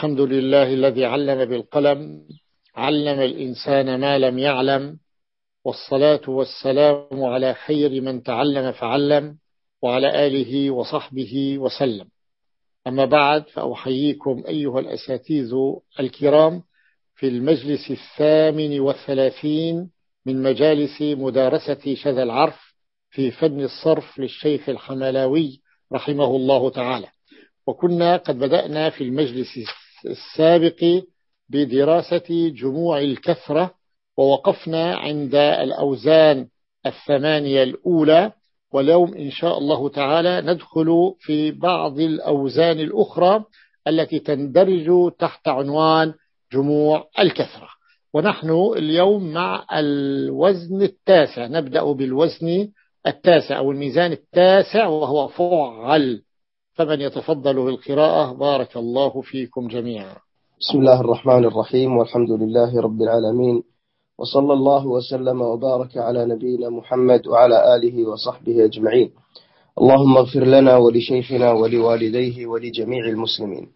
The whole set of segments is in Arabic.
الحمد لله الذي علم بالقلم علم الإنسان ما لم يعلم والصلاة والسلام على خير من تعلم فعلم وعلى آله وصحبه وسلم. أما بعد فأحييكم أيها الأساتيذ الكرام في المجلس الثامن والثلاثين من مجالس مدارسة شذا العرف في فن الصرف للشيخ الحملاوي رحمه الله تعالى. وكنا قد بدأنا في المجلس السابق بدراسة جموع الكثرة ووقفنا عند الأوزان الثمانية الأولى واليوم إن شاء الله تعالى ندخل في بعض الأوزان الأخرى التي تندرج تحت عنوان جموع الكثرة. ونحن اليوم مع الوزن التاسع. نبدأ بالوزن التاسع أو الميزان التاسع وهو فعل فمن يتفضل بالقراءة بارك الله فيكم جميعا. بسم الله الرحمن الرحيم والحمد لله رب العالمين وصلى الله وسلم وبارك على نبينا محمد وعلى آله وصحبه أجمعين. اللهم اغفر لنا ولشيخنا ولوالديه ولجميع المسلمين.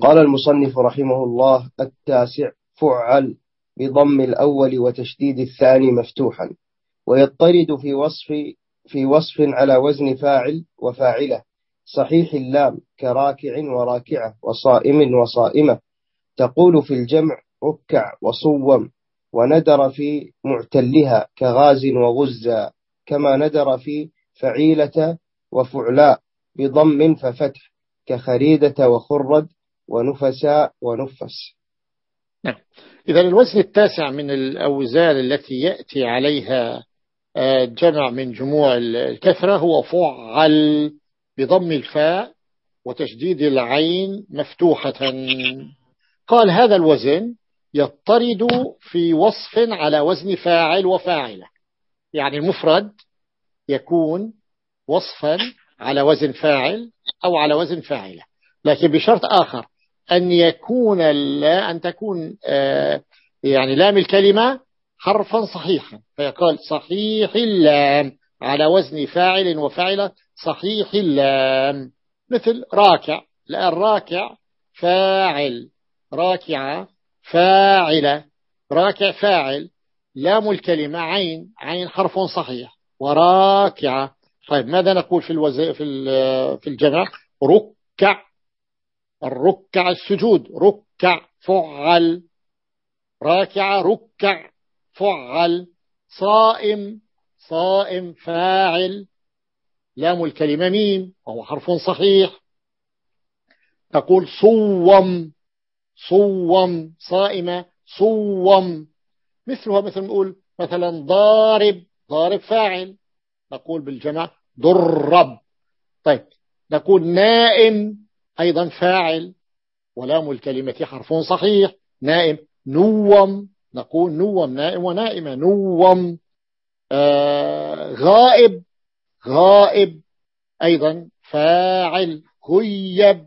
قال المصنف رحمه الله التاسع فعل بضم الأول وتشديد الثاني مفتوحا ويضطرد في وصف في وصف على وزن فاعل وفاعلة صحيح اللام كراكع وراكعة وصائم وصائمة. تقول في الجمع ركع وصوم وندر في معتلها كغاز وغزا كما ندر في فعيلة وفعلاء بضم ففتح كخريدة وخرد ونفساء ونفس. نعم. إذا الوزن التاسع من الأوزان التي يأتي عليها جمع من جموع الكثرة هو فعل بضم الفاء وتشديد العين مفتوحة. قال هذا الوزن يضطرد في وصف على وزن فاعل وفاعلة. يعني المفرد يكون وصفا على وزن فاعل أو على وزن فاعلة. لكن بشرط آخر أن يكون أن تكون آه، يعني لام الكلمة حرفا صحيحا. فيقال صحيح اللام على وزن فاعل وفاعلة صحيح اللام. مثل راكع لا الراكع فاعل راكعة فاعلة راكع فاعل لام الكلمة عين عين حرف صحيح وراكعة طيب ماذا نقول في الوز... في في الجمع؟ ركع الركع السجود ركع فعل راكع ركع فعل صائم صائم فاعل. لام الكلمة ميم وهو حرف صحيح. تقول صوم صوم صائمة صوم. مثلها مثل نقول مثلا ضارب ضارب فاعل. نقول بالجمع ضرب. طيب نقول نائم أيضا فاعل. ولام الكلمة حرف صحيح. نائم نوم. نقول نوم نائم ونائمة. نوم آه غائب غائب أيضا فاعل غيب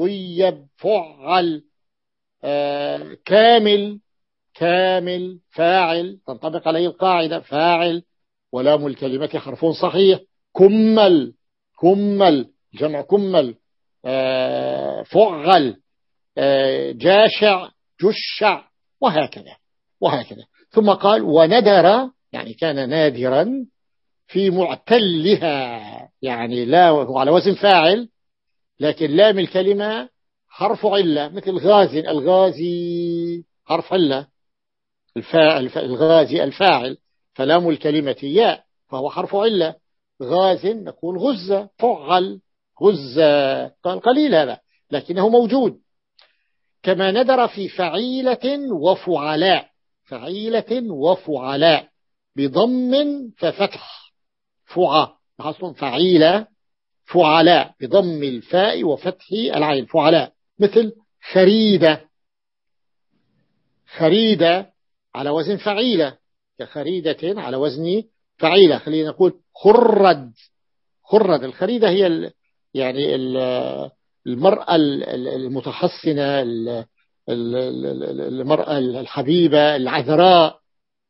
غيب فعل آه كامل كامل فاعل تنطبق عليه القاعدة فاعل ولام الكلمة حرف صحيح كمل كمل جمع كمل آه فعل آه جاشع جشع وهكذا. وهكذا. ثم قال وندر يعني كان نادرا في معتلها يعني لا على وزن فاعل لكن لام الكلمة حرف علة مثل غاز الغازي حرف علة الفاعل الغازي الفاعل فلام الكلمة ياء فهو حرف علة. غاز نقول غزة فعل غزة. قال قليل هذا لكنه موجود. كما ندر في فعيلة وفعلاء. فعيلة وفعلاء بضم ففتح. فعى أصلا فعيلة فعلاء بضم الفاء وفتح العين. فعلاء مثل خريدة. خريدة على وزن فعيلة كخريدة على وزن فعيلة. خلينا نقول خرد. خرد الخريدة هي يعني المرأة المتحصنة المرأة الحبيبة العذراء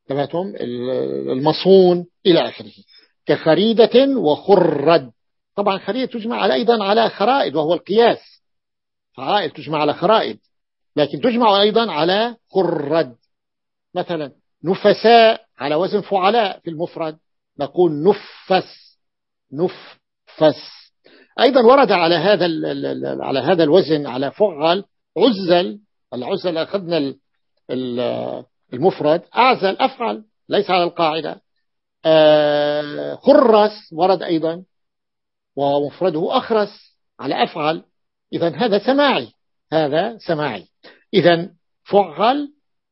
تمام؟ المصون إلى آخره. كخريدة وخرد. طبعا خريدة تجمع على أيضا على خرائد وهو القياس. فعائل تجمع على خرائد لكن تجمع أيضا على خرد. مثلا نفساء على وزن فعلاء في المفرد. نقول نفس. نفس. أيضا ورد على هذا على هذا الوزن على فعل عزل العزل أخذنا المفرد. أعزل أفعل. ليس على القاعدة. آه، خرس ورد أيضا. ومفرده أخرس على أفعل. إذا هذا سماعي. هذا سماعي. إذا فعل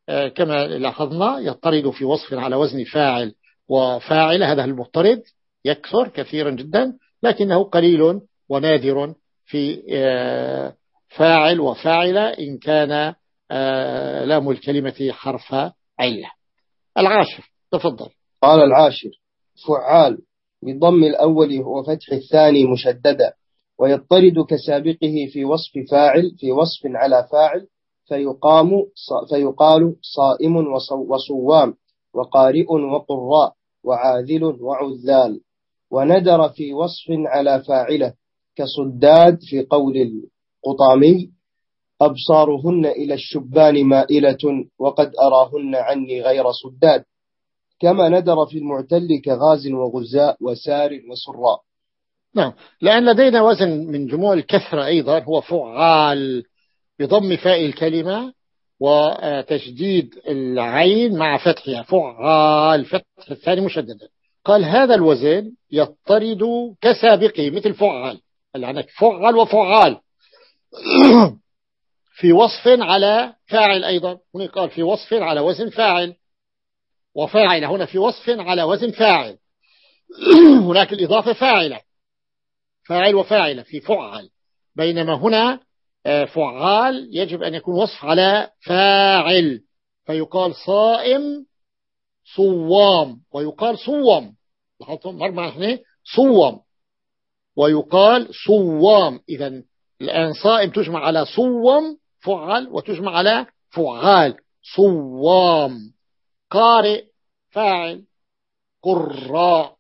آه، كما لاحظنا يضطرد في وصف على وزن فاعل وفاعل. هذا المضطرد يكثر كثيرا جدا لكنه قليل ونادر في آه، فاعل وفاعل إن كان آه، لام الكلمة حرف علة. العاشر تفضل. قال العاشر فعال بضم الأول وفتح الثاني مشددا ويضطرد كسابقه في وصف فاعل في وصف على فاعل فيقام فيقال صائم وصوام وقارئ وقراء وعاذل وعذال. وندر في وصف على فاعله كصداد في قول القطامي أبصارهن إلى الشبان مائلة وقد أراهن عني غير صداد كما ندر في المعتل كغاز وغزاء وسار وسراء. نعم. لأن لدينا وزن من جموع الكثرة أيضا هو فعال بضم فاء الكلمة وتشديد العين مع فتحها. فعال فتح الثاني مشددا. قال هذا الوزن يضطرد كسابقه مثل فعال. يعني فعل وفعال. في وصف على فاعل أيضا. هنا قال في وصف على وزن فاعل. وفاعل هنا في وصف على وزن فاعل. هناك الإضافة فاعلة. فاعل وفاعلة في فعل. بينما هنا آه، فعال يجب أن يكون وصف على فاعل. فيقال صائم صوام. ويقال صوم. لاحظتم؟ مرمى هنا. صوم. ويقال صوام. إذا الآن صائم تجمع على صوم فعل وتجمع على فعال. صوام. قارئ فاعل قراء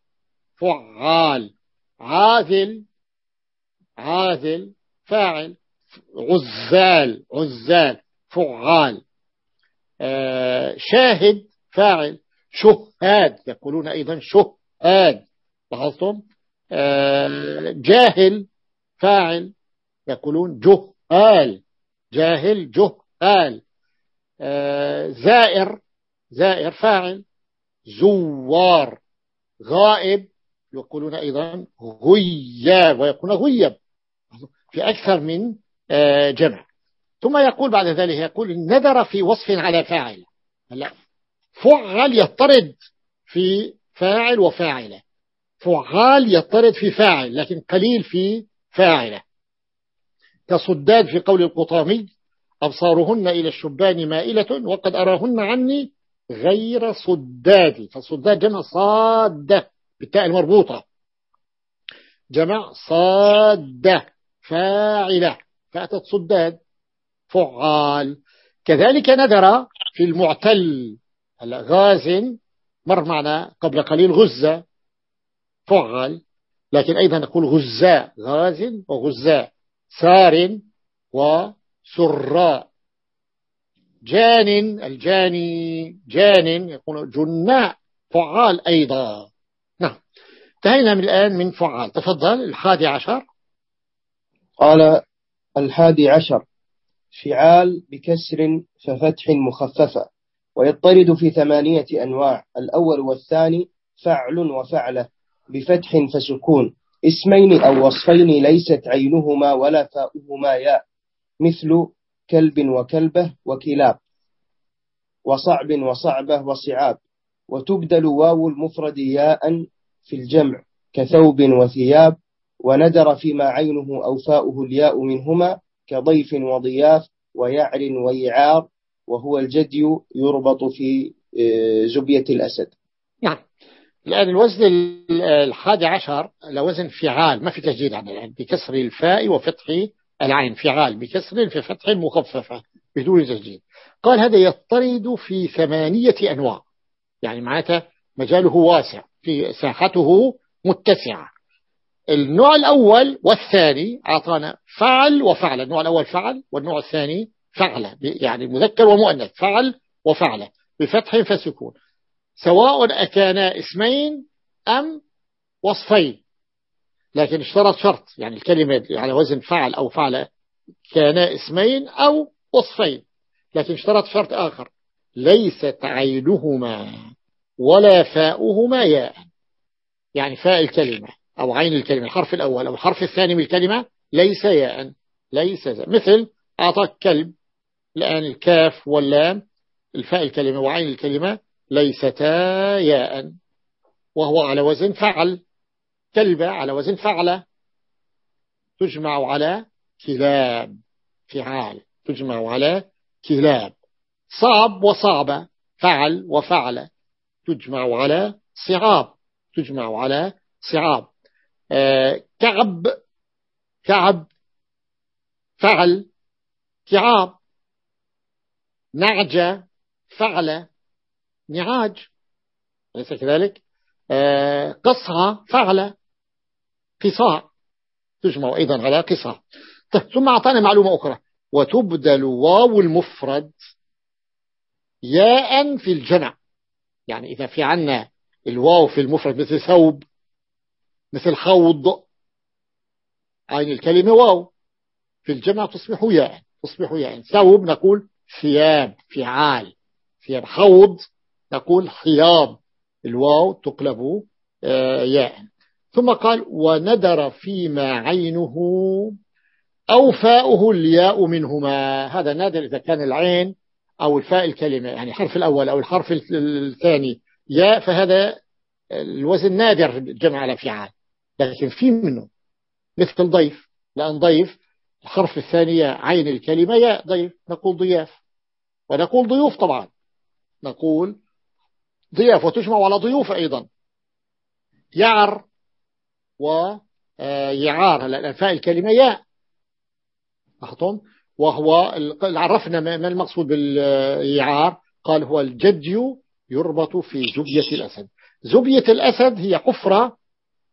فعال. عاذل عاذل فاعل عزال عزال فعال. آه شاهد فاعل. شهاد يقولون أيضا شهاد. لاحظتم؟ آه جاهل فاعل. يقولون جهال جاهل جهال آه زائر زائر فاعل. زوار غائب. يقولون أيضا غياب ويقولون غيب. في أكثر من آه، جمع. ثم يقول بعد ذلك يقول نذر في وصف على فاعل. هلا فعل يطرد في فاعل وفاعلة. فعال يطرد في فاعل لكن قليل في فاعلة. كصداد في قول القطامي أبصارهن إلى الشبان مائلة وقد أراهن عني غير صداد. فالصداد جمع صادة بالتاء المربوطة. جمع صادة فاعلة. فأتت صداد فعال. كذلك ندر في المعتل. غاز مر معنا قبل قليل غزة. فعال. لكن أيضا نقول غزاء غاز وغزاء. سار وسراء جان الجاني جان يكون جناء فعال أيضا. نعم. انتهينا من الآن من فعال. تفضل الحادي عشر. قال الحادي عشر. فعال بكسر ففتح مخففة ويضطرد في ثمانية أنواع. الأول والثاني فعل وفعلة بفتح فسكون. اسمين أو وصفين ليست عينهما ولا فاؤهما ياء مثل كلب وكلبة وكلاب وصعب وصعبة وصعاب وتبدل واو المفرد ياء في الجمع كثوب وثياب وندر فيما عينه أو فاؤه الياء منهما كضيف وضياف ويعر ويعار وهو الجدي يربط في آه، زبية الأسد. نعم. الآن الوزن الحادي عشر لوزن فعال ما في تجديد عن الآن بكسر الفاء وفتح العين فعال بكسر في فتح مخففة بدون تجديد. قال هذا يضطرد في ثمانية أنواع يعني معناتها مجاله واسع في ساحته متسعة. النوع الأول والثاني أعطانا فعل وفعل النوع الأول فعل والنوع الثاني فعل يعني مذكر ومؤنث فعل وفعل بفتح فسكون. سواء أكانا اسمين أم وصفين. لكن اشترط شرط يعني الكلمة على وزن فعل أو فعل كانا اسمين أو وصفين. لكن اشترط شرط آخر ليست عينهما ولا فاؤهما ياء. يعني فاء الكلمة أو عين الكلمة الحرف الأول أو الحرف الثاني من الكلمة ليس ياء ليس زي. مثل أعطاك كلب الآن الكاف واللام الفاء الكلمة وعين الكلمة ليستا ياء. وهو على وزن فعل. كلبة على وزن فعل. تجمع على كلاب. فعال. تجمع على كلاب. صعب وصعب فعل وفعل. تجمع على صعاب. تجمع على صعاب. آه كعب. كعب. فعل. كعاب. نعجة. فعل. نعاج أليس كذلك؟ آه قصعة فعل قصاع تجمع أيضا على قصاع. طيب ثم أعطانا معلومة أخرى. وتبدل واو المفرد ياء في الجمع. يعني إذا في عنا الواو في المفرد مثل ثوب مثل خوض عين الكلمة واو. في الجمع تصبح ياء تصبح ياء. ثوب نقول ثياب فعال ثياب خوض. نقول حياض الواو تقلب آه، ياء. ثم قال وندر فيما عينه أو فاؤه الياء منهما. هذا نادر إذا كان العين أو الفاء الكلمة يعني الحرف الأول أو الحرف الثاني ياء فهذا الوزن نادر جمع على فعال. لكن في منه مثل ضيف لأن ضيف الحرف الثانية عين الكلمة ياء ضيف نقول ضياف. ونقول ضيوف طبعا. نقول ضياف وتجمع على ضيوف أيضا. يعر ويعار آه، الأنفاء الكلمة ياء. أخطم وهو عرفنا ما المقصود باليعار. قال هو الجدي يربط في زبية الأسد. زبية الأسد هي حفرة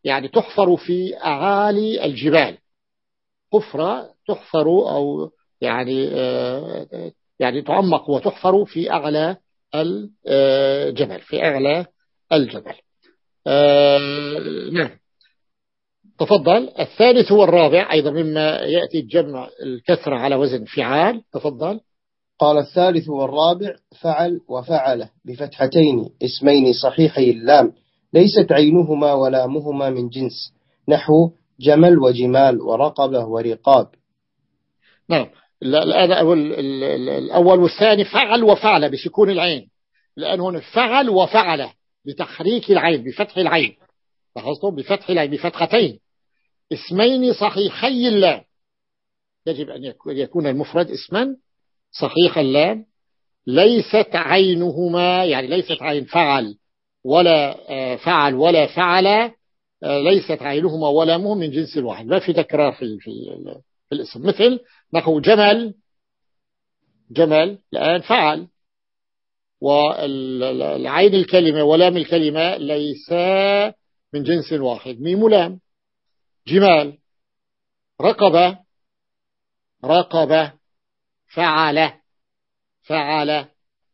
يعني تحفر في أعالي الجبال. حفرة تحفر أو يعني آه، يعني تعمق وتحفر في أعلى الجبل في أعلى الجبل. آه، نعم. تفضل. الثالث هو الرابع أيضا مما يأتي الجمع الكثرة على وزن فعال. تفضل. قال الثالث والرابع فعل وفعل بفتحتين اسمين صحيحي اللام ليست عينهما ولامهما من جنس نحو جمل وجمال ورقبة ورقاب. نعم. الأول والثاني فعل وفعل بسكون العين. لأن هنا فعل وفعل بتحريك العين بفتح العين. لاحظتم بفتح العين بفتحتين. اسمين صحيحي اللام. يجب أن يكون المفرد اسما صحيح اللام ليست عينهما يعني ليست عين فعل ولا آه، فعل ولا فعل آه، ليست عينهما ولا مهم من جنس الواحد ما في تكرار في, في, في الاسم. مثل نحو جمل جمل الآن فعل والعين الكلمة ولام الكلمة ليس من جنس واحد. ميم لام جمال. رقبة. رقبة. فعل. فعل.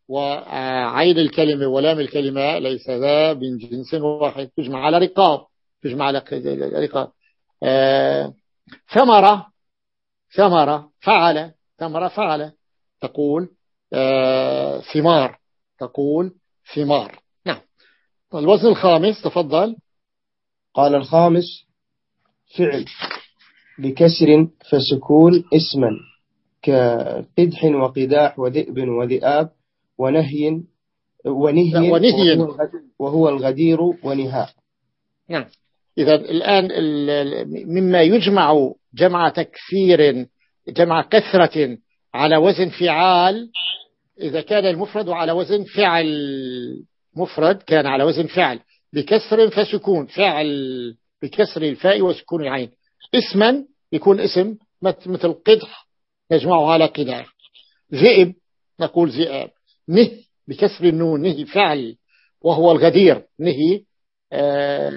وعين الكلمة ولام الكلمة ليس ذا من جنس واحد. تجمع على رقاب. تجمع على رقاب. آه، ثمرة. ثمرة فعل ثمرة فعل. تقول آه، ثمار. تقول ثمار. نعم. الوزن الخامس تفضل. قال الخامس فعل. بكسر فسكون اسما كقدح وقداح وذئب وذئاب ونهي ونهي, ونهي. وهو الغدير ونهاء. نعم. إذا الآن مما يجمع جمع تكثير جمع كثرة على وزن فعال. إذا كان المفرد على وزن فعل مفرد كان على وزن فعل. بكسر فسكون فعل بكسر الفاء وسكون العين. اسما يكون اسم مثل قدح نجمعه على قداح ذئب نقول ذئاب. نه بكسر النون نهي فعل وهو الغدير. نهي آه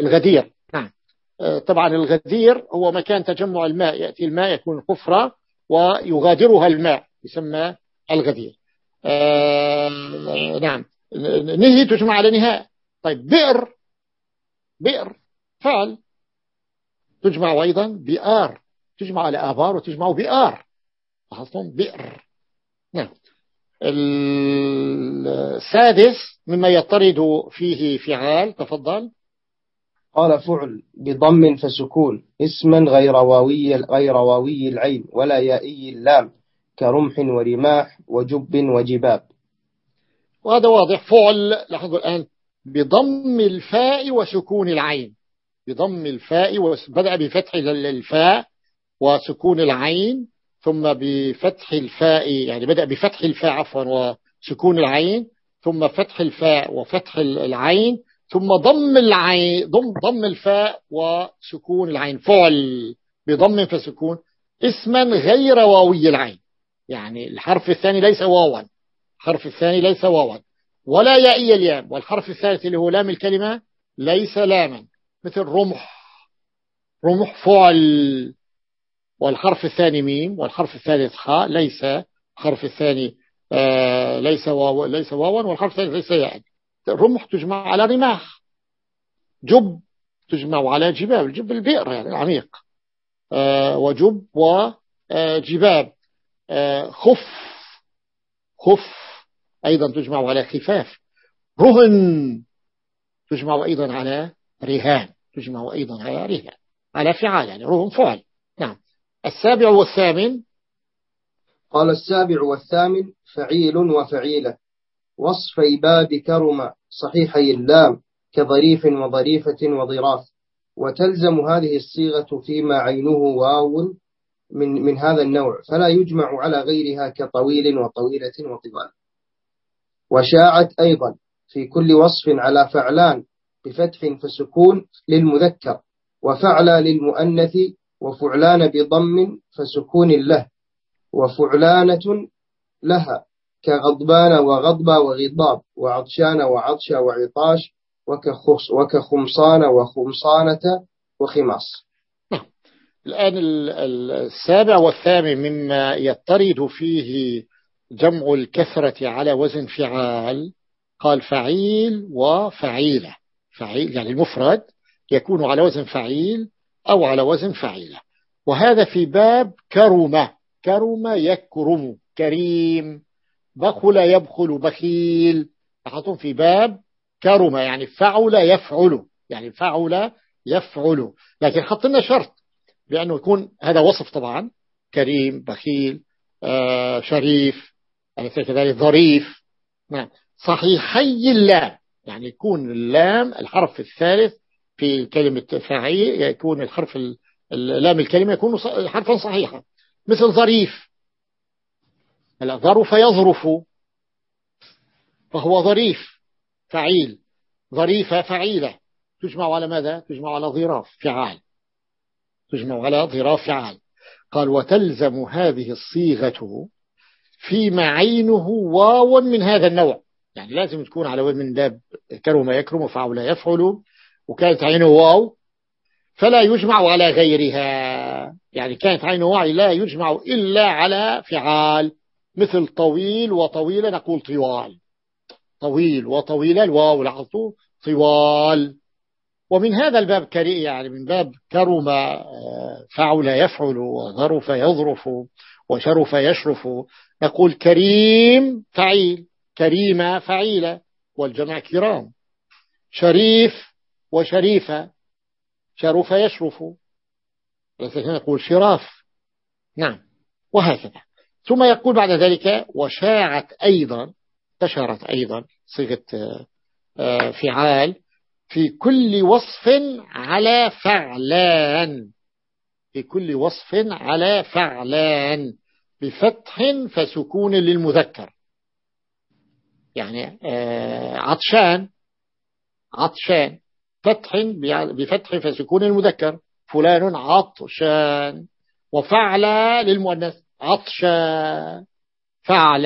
الغدير. طبعا الغدير هو مكان تجمع الماء. يأتي الماء يكون حفرة ويغادرها الماء يسمى الغدير. نعم. نهي تجمع على نهاء. طيب بئر بئر فعل تجمع أيضا بئار تجمع على آبار وتجمع بئار لاحظتم؟ بئر. نعم. السادس مما يطرد فيه فعال. تفضل. قال فعل بضم فسكون اسما غير واوي غير واوي العين ولا يائي اللام كرمح ورماح وجب وجباب. وهذا واضح. فعل لاحظوا الآن بضم الفاء وسكون العين. بضم الفاء بدأ بفتح الفاء وسكون العين ثم بفتح الفاء يعني بدأ بفتح الفاء عفوا وسكون العين ثم فتح الفاء وفتح العين ثم ضم العين ضم ضم الفاء وسكون العين. فعل بضم فسكون اسما غير واوي العين. يعني الحرف الثاني ليس واوا. الحرف الثاني ليس واوا. ولا يائي اليام والحرف الثالث اللي هو لام الكلمة ليس لاما. مثل رمح. رمح فعل. والحرف الثاني ميم. والحرف الثالث خاء ليس. الحرف الثاني آه ليس واو ليس واوا. والحرف الثالث ليس ياء. رمح تجمع على رماح. جب تجمع على جباب الجب البئر يعني العميق. آه وجب وجباب آه خف. خف أيضا تجمع على خفاف. رهن تجمع أيضا على رهان. تجمع أيضا على رهان. على فعال يعني رهن فعل. نعم. السابع والثامن. قال السابع والثامن فعيل وفعيلة. وصفي باب كرم صحيحي اللام كظريف وظريفة وضراف وتلزم هذه الصيغة فيما عينه واو من, من هذا النوع فلا يجمع على غيرها كطويل وطويلة وطوال. وشاعت أيضا في كل وصف على فعلان بفتح فسكون للمذكر وفعلى للمؤنث وفعلان بضم فسكون له وفعلانة لها. كغضبان وغضبا وغضاب وعطشان وعطشا وعطاش وكخمصان وخمصانة وخماص. نعم. الآن السابع والثامن مما يطرد فيه جمع الكثرة على وزن فعال قال فعيل وفعيلة. فعيل يعني المفرد يكون على وزن فعيل أو على وزن فعيلة. وهذا في باب كرم كرم يكرم كريم. بخل يبخل بخيل. لاحظتم في باب كرم يعني فعل يفعل يعني فعل يفعل. لكن حط لنا شرط بأنه يكون هذا وصف طبعا كريم بخيل آه شريف يعني كذلك؟ ظريف. نعم. صحيحي اللام يعني يكون اللام الحرف الثالث في كلمة فعيل يكون الحرف اللام الكلمة يكون حرفا صحيحا. مثل ظريف. ظرف يظرف فهو ظريف فعيل. ظريفة فعيلة. تجمع على ماذا؟ تجمع على ظراف فعال. تجمع على ظراف فعال. قال وتلزم هذه الصيغة فيما عينه واو من هذا النوع. يعني لازم تكون على من باب كرم يكرم وفعل يفعل. وكانت عينه واو فلا يجمع على غيرها. يعني كانت عينه واو لا يجمع إلا على فعال. مثل طويل وطويلة نقول طوال. طويل وطويلة الواو لاحظتوا طوال. ومن هذا الباب كريم يعني من باب كرم آه، فعل يفعل وظرف يظرف وشرف يشرف. نقول كريم فعيل كريمة فعيلة والجمع كرام. شريف وشريفة شرف يشرف. نقول شراف. نعم وهكذا. ثم يقول بعد ذلك وشاعت أيضا انتشرت أيضا صيغة آه، فعال في كل وصف على فعلان. في كل وصف على فعلان. بفتح فسكون للمذكر. يعني آه، عطشان عطشان. فتح بفتح فسكون المذكر. فلان عطشان. وفعل للمؤنث. عطشان فعل.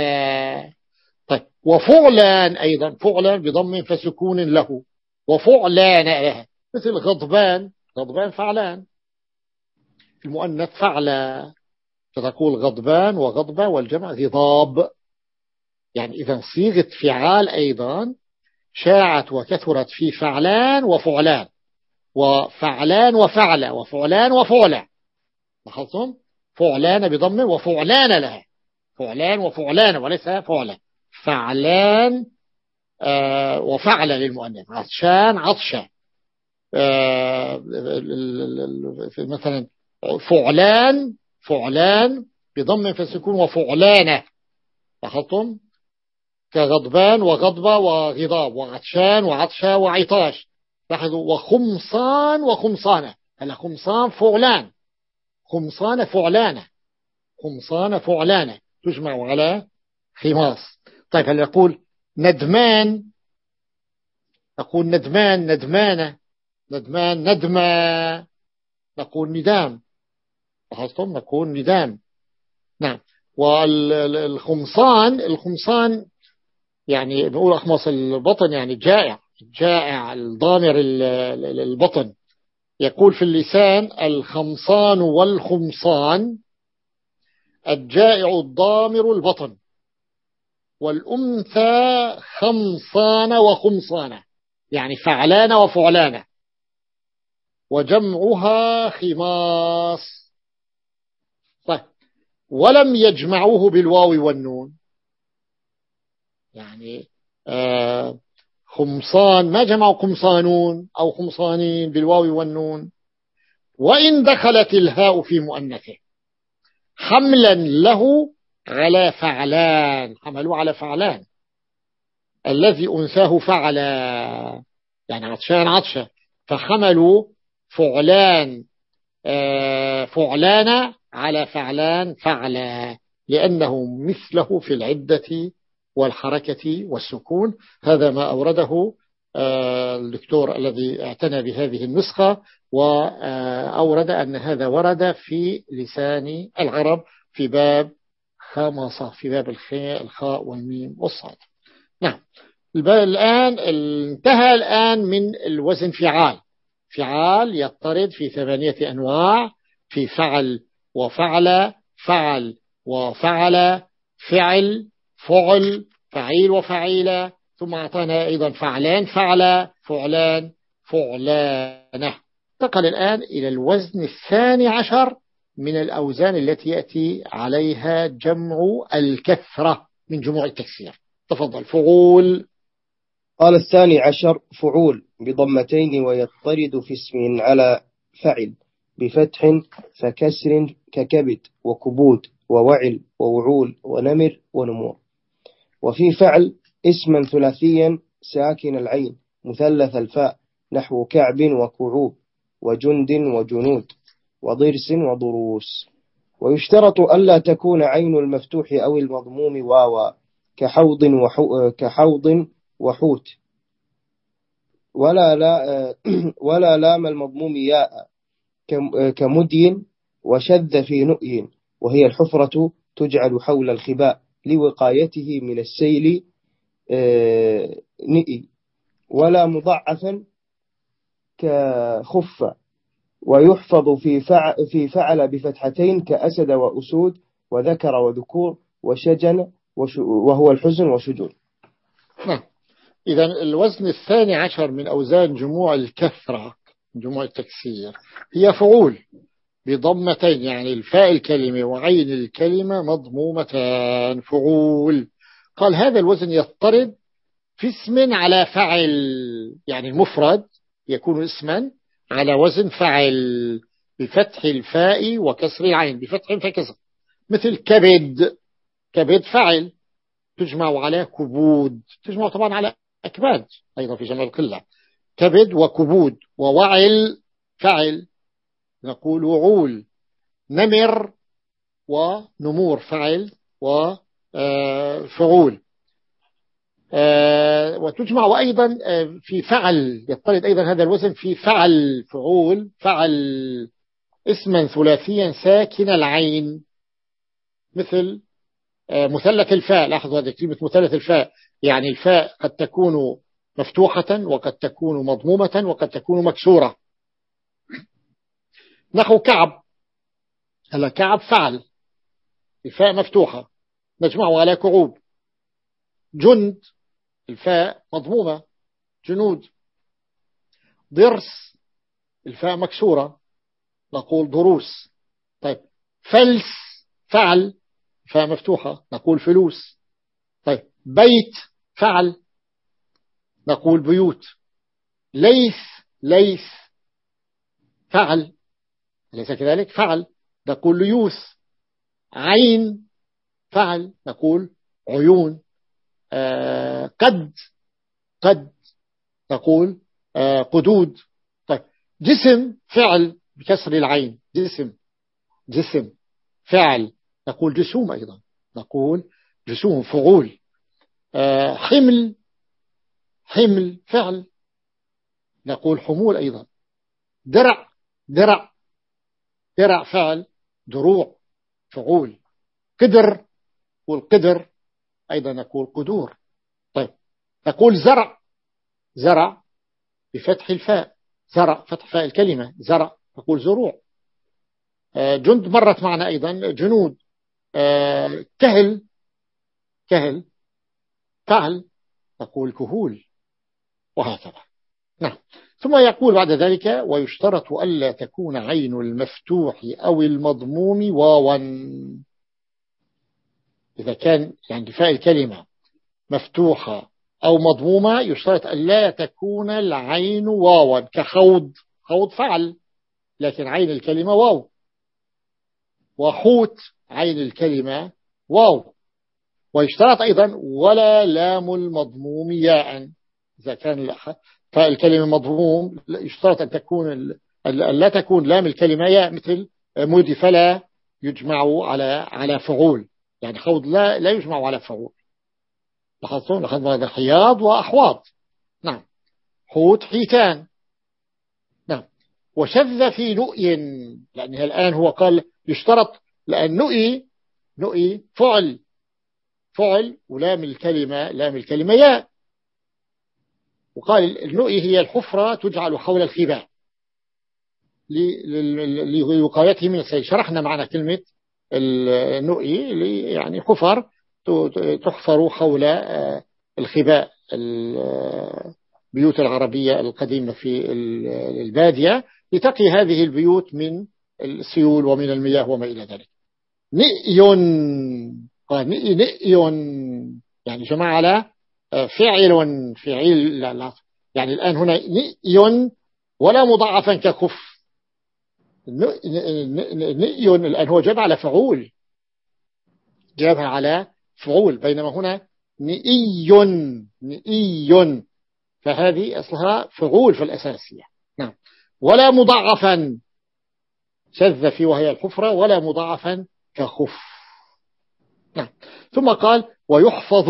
طيب. وفعلان أيضا فعلان بضم فسكون له. وفعلان لها مثل غضبان غضبان فعلان. المؤنث فعلى فتقول غضبان وغضبة والجمع غضاب. يعني إذا صيغة فعال أيضا شاعت وكثرت في فعلان وفعلان. وفعلان وفعل وفعلان وفعلة لاحظتم؟ فعلان بضم وفعلان لها. فعلان وفعلان وليس فعلة فعلان آه وفعل للمؤنث. عطشان عطشة. آه مثلا فعلان فعلان بضم فسكون وفعلانة لاحظتم؟ كغضبان وغضبة وغضاب وعطشان وعطشة وعطاش. لاحظوا وخمصان وخمصانة. هلا خمصان فعلان. خمصان فعلانة خمصان فعلانة تجمع على خماص. طيب هل يقول ندمان؟ نقول ندمان ندمانة ندمان ندمة. نقول ندام. لاحظتم؟ نقول ندام. نعم. والخمصان الخمصان يعني بنقول أخمص البطن يعني جائع جائع الضامر البطن. يقول في اللسان الخمصان والخمصان الجائع الضامر البطن والأنثى خمصان وخمصان يعني فعلان وفعلان وجمعها خماص. طيب ولم يجمعوه بالواو والنون يعني آه خمصان ما جمعوا خمصانون أو خمصانين بالواو والنون. وإن دخلت الهاء في مؤنثه. حملا له على فعلان. حملوا على فعلان. الذي أنثاه فعلا. يعني عطشان عطشة. فحملوا فعلان. آه، فعلان على فعلان فعلا. لأنه مثله في العدة والحركة والسكون. هذا ما أورده آه، الدكتور الذي اعتنى بهذه النسخة وأورد أن هذا ورد في لسان العرب في باب خامصة في باب الخاء والميم والصاد. نعم. الآن انتهى الآن من الوزن فعال. فعال يضطرد في ثمانية أنواع في فعل وفعل فعل وفعل فعل فعل فعيل وفعيلة ثم أعطانا أيضا فعلان فعل فعلان فعلانة. انتقل الآن إلى الوزن الثاني عشر من الأوزان التي يأتي عليها جمع الكثرة من جموع التكسير. تفضل فعول. قال الثاني عشر فعول بضمتين ويضطرد في اسم على فعل بفتح فكسر ككبد وكبود ووعل ووعول ونمر ونمور. وفي فعل اسما ثلاثيا ساكن العين مثلث الفاء نحو كعب وكعوب وجند وجنود وضرس وضروس. ويشترط ألا تكون عين المفتوح أو المضموم واوا كحوض, وحو كحوض وحوت. ولا, لا ولا لام المضموم ياء كمدي وشذ في نؤي وهي الحفرة تجعل حول الخباء. لوقايته من السيل آه، نئي ولا مضعفا كخف ويحفظ في فعل, في فعل بفتحتين كأسد وأسود وذكر وذكور وشجن وهو الحزن وشجون. نعم. إذا الوزن الثاني عشر من أوزان جموع الكثرة جموع التكسير هي فعول. بضمتين يعني الفاء الكلمة وعين الكلمة مضمومتان. فعول. قال هذا الوزن يضطرد في اسم على فعل يعني المفرد يكون اسما على وزن فعل بفتح الفاء وكسر العين بفتح فكسر. مثل كبد. كبد فعل تجمع على كبود. تجمع طبعا على أكباد أيضا في جمع القلة. كبد وكبود ووعل فعل نقول وعول نمر ونمور فعل وفعول آه، وتجمع وأيضا آه، في فعل يطرد أيضا هذا الوزن في فعل فعول فعل اسما ثلاثيا ساكن العين. مثل آه، مثلث الفاء لاحظوا هذه كلمة مثلث الفاء. يعني الفاء قد تكون مفتوحة وقد تكون مضمومة وقد تكون مكسورة. نحو كعب. هلا كعب فعل. الفاء مفتوحة. نجمعه على كعوب. جند. الفاء مضمومة. جنود. ضرس. الفاء مكسورة. نقول ضروس. طيب. فلس. فعل. فاء مفتوحة. نقول فلوس. طيب. بيت. فعل. نقول بيوت. ليث. ليث. فعل. أليس كذلك؟ فعل. نقول ليوث. عين. فعل. نقول عيون. آه قد. قد. نقول آه قدود. طيب. جسم. فعل. بكسر العين. جسم. جسم. فعل. نقول جسوم أيضا. نقول جسوم فعول. آه حمل. حمل. فعل. نقول حمول أيضا. درع. درع. درع فعل دروع فعول قدر والقدر أيضا نقول قدور. طيب نقول زرع. زرع بفتح الفاء. زرع فتح فاء الكلمة. زرع نقول زروع. آه، جند مرت معنا أيضا. جنود. آه، كهل. كهل. فعل نقول كهول. وهكذا. نعم. ثم يقول بعد ذلك ويشترط ألا تكون عين المفتوح أو المضموم واوا. إذا كان يعني فاء الكلمة مفتوحة أو مضمومة يشترط ألا تكون العين واوا كخوض. خوض فعل لكن عين الكلمة واو. وحوت عين الكلمة واو. ويشترط أيضا ولا لام المضموم ياء. إذا كان فالكلمة مضموم يشترط أن تكون لا تكون لام الكلمة ياء مثل مودي فلا يجمع على على فعول. يعني خوض لا لا يجمع على فعول. لاحظتم؟ لاحظتم هذا حياض وأحواض. نعم. حوت حيتان. نعم. وشذ في نؤي. لأنه الآن هو قال يشترط؟ لأن نؤي نؤي فعل. فعل ولام الكلمة لام الكلمة ياء. وقال النؤي هي الحفرة تجعل حول الخباء. لوقايته من السيل شرحنا معنا كلمة النؤي يعني حفر تحفر حول آه، الخباء البيوت العربية القديمة في البادية لتقي هذه البيوت من السيول ومن المياه وما إلى ذلك. نئي قال نئي نئي يعني جماعة على آه، فعل فعيل يعني الآن هنا نئي ولا مضاعفا كخف نئي الآن هو جاب على فعول. جابها على فعول. بينما هنا نئي نئي. فهذه أصلها فعول في الأساسية. نعم. ولا مضاعفا شذ في وهي الحفرة ولا مضاعفا كخف نعم. ثم قال ويحفظ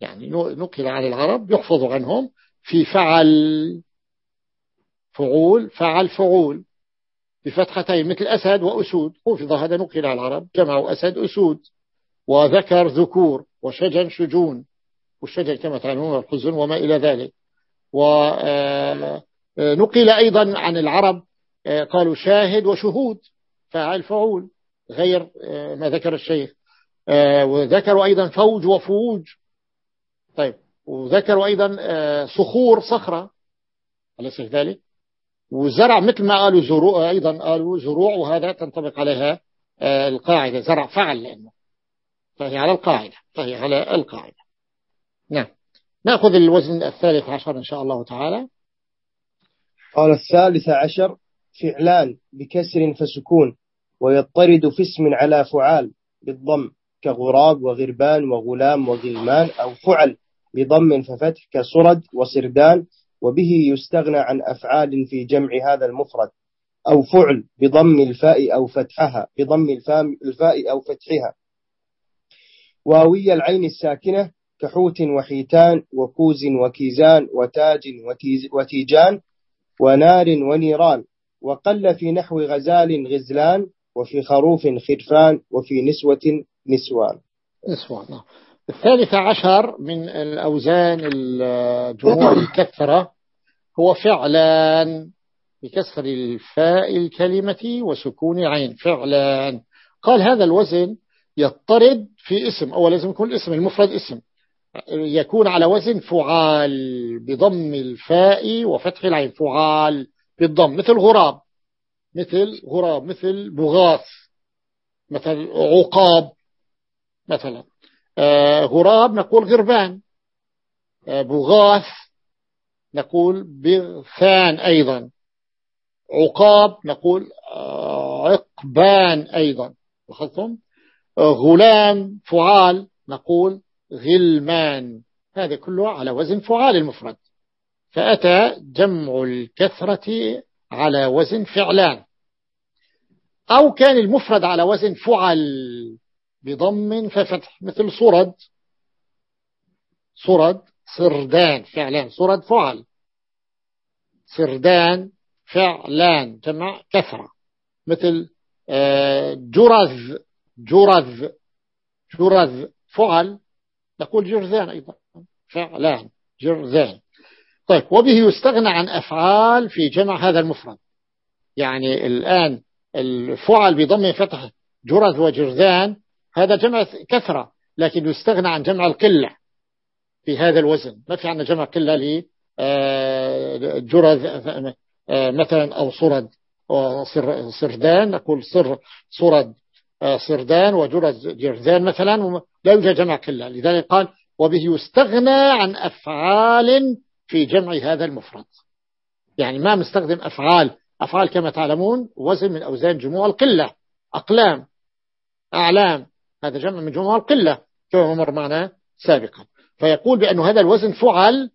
يعني نقل عن العرب يحفظ عنهم في فعل فعول فعل فعول. بفتحتين مثل أسد وأسود. حفظ هذا نقل عن العرب. جمعوا أسد أسود. وذكر ذكور وشجن شجون. والشجن كما تعلمون الحزن وما إلى ذلك. ونقل آه، أيضا عن العرب. آه، قالوا شاهد وشهود. فاعل فعول. غير آه، ما ذكر الشيخ. وذكروا أيضا فوج وفوج. طيب. وذكروا أيضا صخور صخرة. أليس كذلك؟ وزرع مثل ما قالوا زروع أيضا قالوا زروع وهذا تنطبق عليها القاعدة زرع فعل لأنه. فهي على القاعدة فهي على القاعدة. نعم. نأخذ الوزن الثالث عشر إن شاء الله تعالى. قال الثالث عشر فعلان بكسر فسكون ويضطرد في اسم على فعال بالضم كغراب وغربان وغلام وغلمان أو فعل. بضم ففتح كصرد وصردان وبه يستغنى عن أفعال في جمع هذا المفرد أو فعل بضم الفاء أو فتحها بضم الفاء أو فتحها. واوي العين الساكنة كحوت وحيتان وكوز وكيزان وتاج وتيجان ونار ونيران. وقل في نحو غزال غزلان وفي خروف خرفان وفي نسوة نسوان. نسوان. الثالث عشر من الأوزان الجموع الكثرة هو فعلان بكسر الفاء الكلمة وسكون عين. فعلان. قال هذا الوزن يضطرد في اسم أو لازم يكون الاسم المفرد اسم. يكون على وزن فعال بضم الفاء وفتح العين. فعال بالضم مثل غراب. مثل غراب مثل بغاث مثل عقاب مثلا. غراب نقول غربان. آه بغاث نقول بغثان أيضا. عقاب نقول آه عقبان أيضا. لاحظتم؟ آه غلام فعال نقول غلمان. هذا كله على وزن فعال المفرد. فأتى جمع الكثرة على وزن فعلان. أو كان المفرد على وزن فعل بضم ففتح مثل صرد صرد سردان فعلان. صرد فعل. سردان فعلان. جمع كثرة. مثل جرذ. جرذ. جرذ فعل. نقول جرذان أيضا. فعلان جرذان. طيب وبه يستغنى عن أفعال في جمع هذا المفرد. يعني الآن الفعل بضم فتح جرذ وجرذان هذا جمع كثرة لكن يستغنى عن جمع القلة في هذا الوزن. ما في عندنا جمع قلة لجرذ آه، آه، مثلا أو صرد سردان نقول صر صرد آه، سردان وجرذ جرذان مثلا لا يوجد جمع قلة. لذلك قال وبه يستغنى عن أفعال في جمع هذا المفرد. يعني ما مستخدم أفعال. أفعال كما تعلمون وزن من أوزان جموع القلة. أقلام أعلام هذا جمع من جموع القلة كما مر معنا سابقا. فيقول بأن هذا الوزن فعل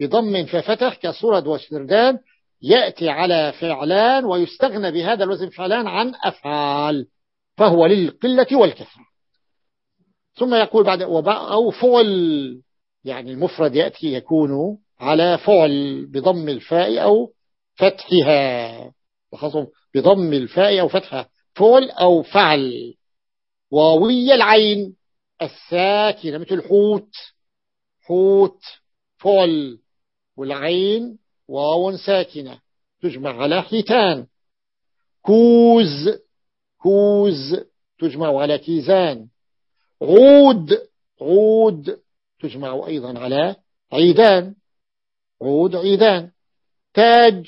بضم ففتح كصورة وشردان يأتي على فعلان ويستغنى بهذا الوزن فعلان عن أفعال فهو للقلة والكثرة ثم يقول بعد أو فعل يعني المفرد يأتي يكون على فعل بضم الفاء أو فتحها. بضم الفاء أو فتحها. فعل أو فعل. واوي العين الساكنة مثل حوت. حوت فعل والعين واو ساكنة تجمع على حيتان. كوز كوز تجمع على كيزان. عود عود تجمع أيضا على عيدان. عود عيدان. تاج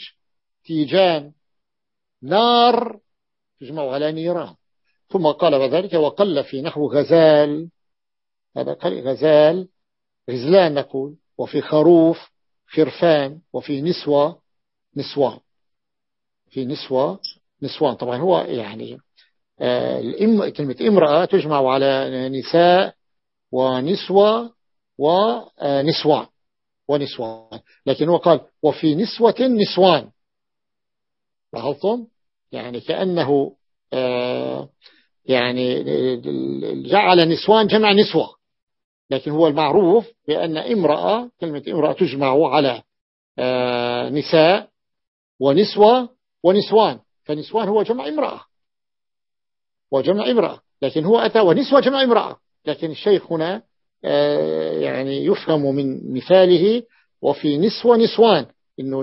تيجان. نار تجمع على نيران. ثم قال وذلك وقل في نحو غزال. هذا قال غزال غزلان نقول وفي خروف خرفان وفي نسوة نسوان. في نسوة نسوان. طبعا هو يعني آه الإم كلمة امرأة تجمع على نساء ونسوة ونسوان ونسوان. لكن هو قال وفي نسوة نسوان. لاحظتم؟ يعني كأنه آه يعني جعل نسوان جمع نسوة. لكن هو المعروف بأن امرأة كلمة امرأة تجمع على آه نساء ونسوة ونسوان. فنسوان هو جمع امرأة. وجمع امرأة. لكن هو أتى ونسوة جمع امرأة. لكن الشيخ هنا آه، يعني يفهم من مثاله وفي نسوة نسوان. إنه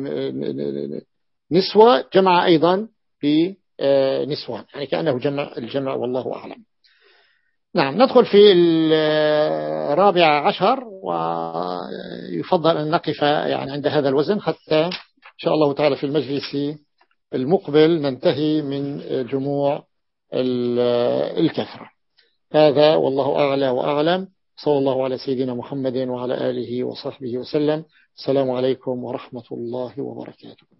نسوة جمع أيضا بنسوان يعني كأنه جمع الجمع والله أعلم. نعم ندخل في الرابع عشر ويفضل أن نقف يعني عند هذا الوزن حتى إن شاء الله تعالى في المجلس المقبل ننتهي من جموع الكثرة. هذا والله أعلى وأعلم. صلى الله على سيدنا محمد وعلى آله وصحبه وسلم. السلام عليكم ورحمة الله وبركاته.